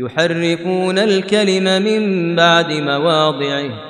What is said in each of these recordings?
يحرقون الكلم من بعد مواضعه.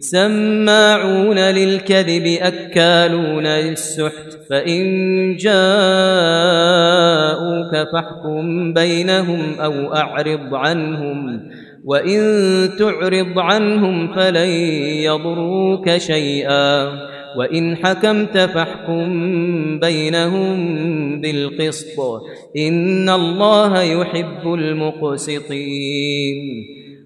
سماعون للكذب أكالون للسحت فإن جاءوك فاحكم بينهم أو أعرض عنهم وإن تعرض عنهم فلن يضروك شيئا وإن حكمت فاحكم بينهم بالقسط إن الله يحب المقسطين.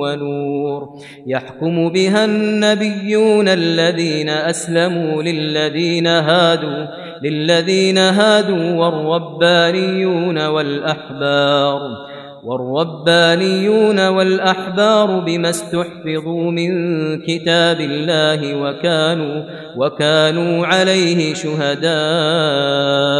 ونور. يحكم بها النبيون الذين أسلموا للذين هادوا للذين هادوا والربانيون والأحبار. والربانيون والأحبار بما استحفظوا من كتاب الله وكانوا وكانوا عليه شهداء.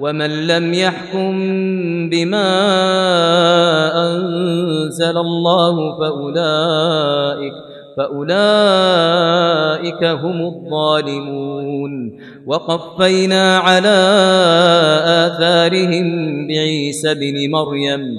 ومن لم يحكم بما أنزل الله فأولئك فأولئك هم الظالمون. وقفينا على آثارهم بعيسى بن مريم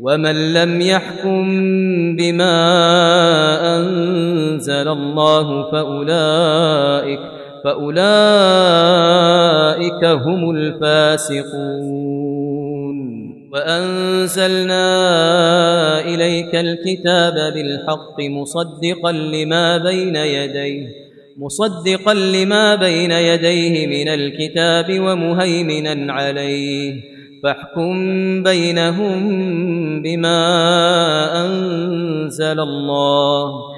ومن لم يحكم بما أنزل الله فأولئك فأولئك هم الفاسقون. وأنزلنا إليك الكتاب بالحق مصدقا لما بين يديه مصدقا لما بين يديه من الكتاب ومهيمنا عليه فاحكم بينهم بما أنزل الله.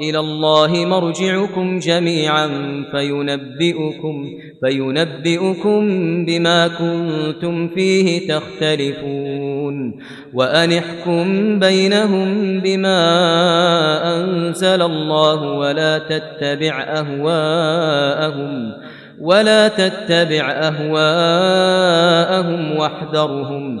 إلى الله مرجعكم جميعا فينبئكم, فينبئكم بما كنتم فيه تختلفون. وأنحكم بينهم بما أنزل الله ولا تتبع أهواءهم ولا تتبع أهواءهم واحذرهم.